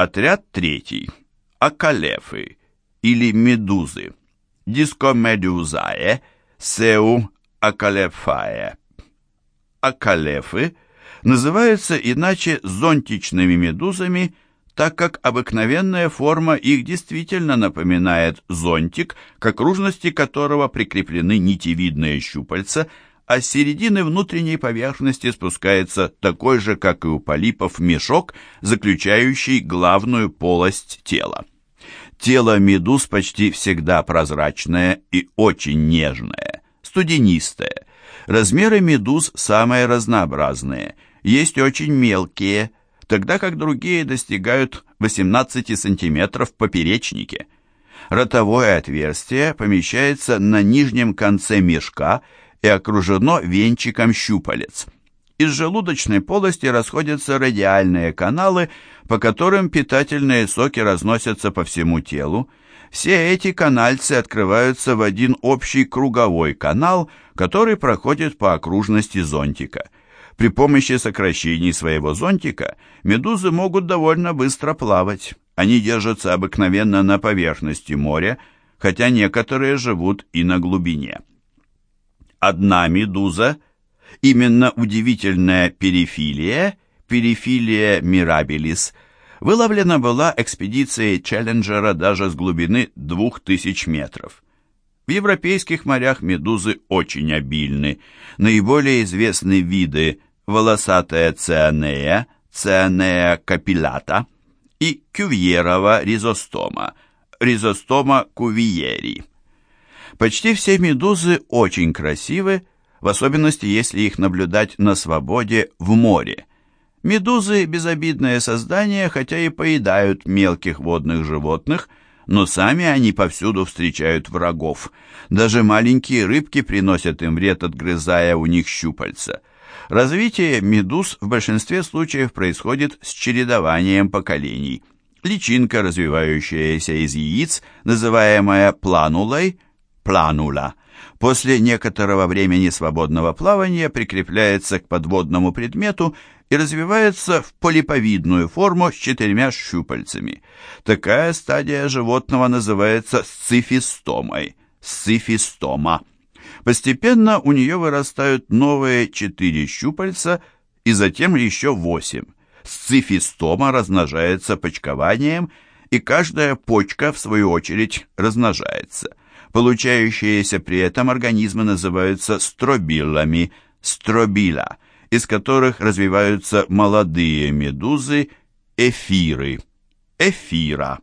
Отряд третий. Акалефы или медузы. Дискомедюзае, сеу акалефае. Акалефы называются иначе зонтичными медузами, так как обыкновенная форма их действительно напоминает зонтик, к окружности которого прикреплены нитевидные щупальца, а с середины внутренней поверхности спускается такой же, как и у полипов, мешок, заключающий главную полость тела. Тело медуз почти всегда прозрачное и очень нежное, студенистое. Размеры медуз самые разнообразные, есть очень мелкие, тогда как другие достигают 18 сантиметров в поперечнике. Ротовое отверстие помещается на нижнем конце мешка и окружено венчиком щупалец. Из желудочной полости расходятся радиальные каналы, по которым питательные соки разносятся по всему телу. Все эти канальцы открываются в один общий круговой канал, который проходит по окружности зонтика. При помощи сокращений своего зонтика медузы могут довольно быстро плавать. Они держатся обыкновенно на поверхности моря, хотя некоторые живут и на глубине. Одна медуза, именно удивительная перифилия, перифилия мирабилис, выловлена была экспедицией Челленджера даже с глубины 2000 метров. В европейских морях медузы очень обильны. Наиболее известны виды волосатая цианея, цианея капиллата и кювьерова ризостома, ризостома кувиери. Почти все медузы очень красивы, в особенности если их наблюдать на свободе в море. Медузы – безобидные создания, хотя и поедают мелких водных животных, но сами они повсюду встречают врагов. Даже маленькие рыбки приносят им вред, отгрызая у них щупальца. Развитие медуз в большинстве случаев происходит с чередованием поколений. Личинка, развивающаяся из яиц, называемая планулой – планула. После некоторого времени свободного плавания прикрепляется к подводному предмету и развивается в полиповидную форму с четырьмя щупальцами. Такая стадия животного называется сцифистомой, сцифистома. Постепенно у нее вырастают новые четыре щупальца и затем еще восемь. Сцифистома размножается почкованием, и каждая почка, в свою очередь, размножается – Получающиеся при этом организмы называются стробилами, стробила, из которых развиваются молодые медузы, эфиры, эфира.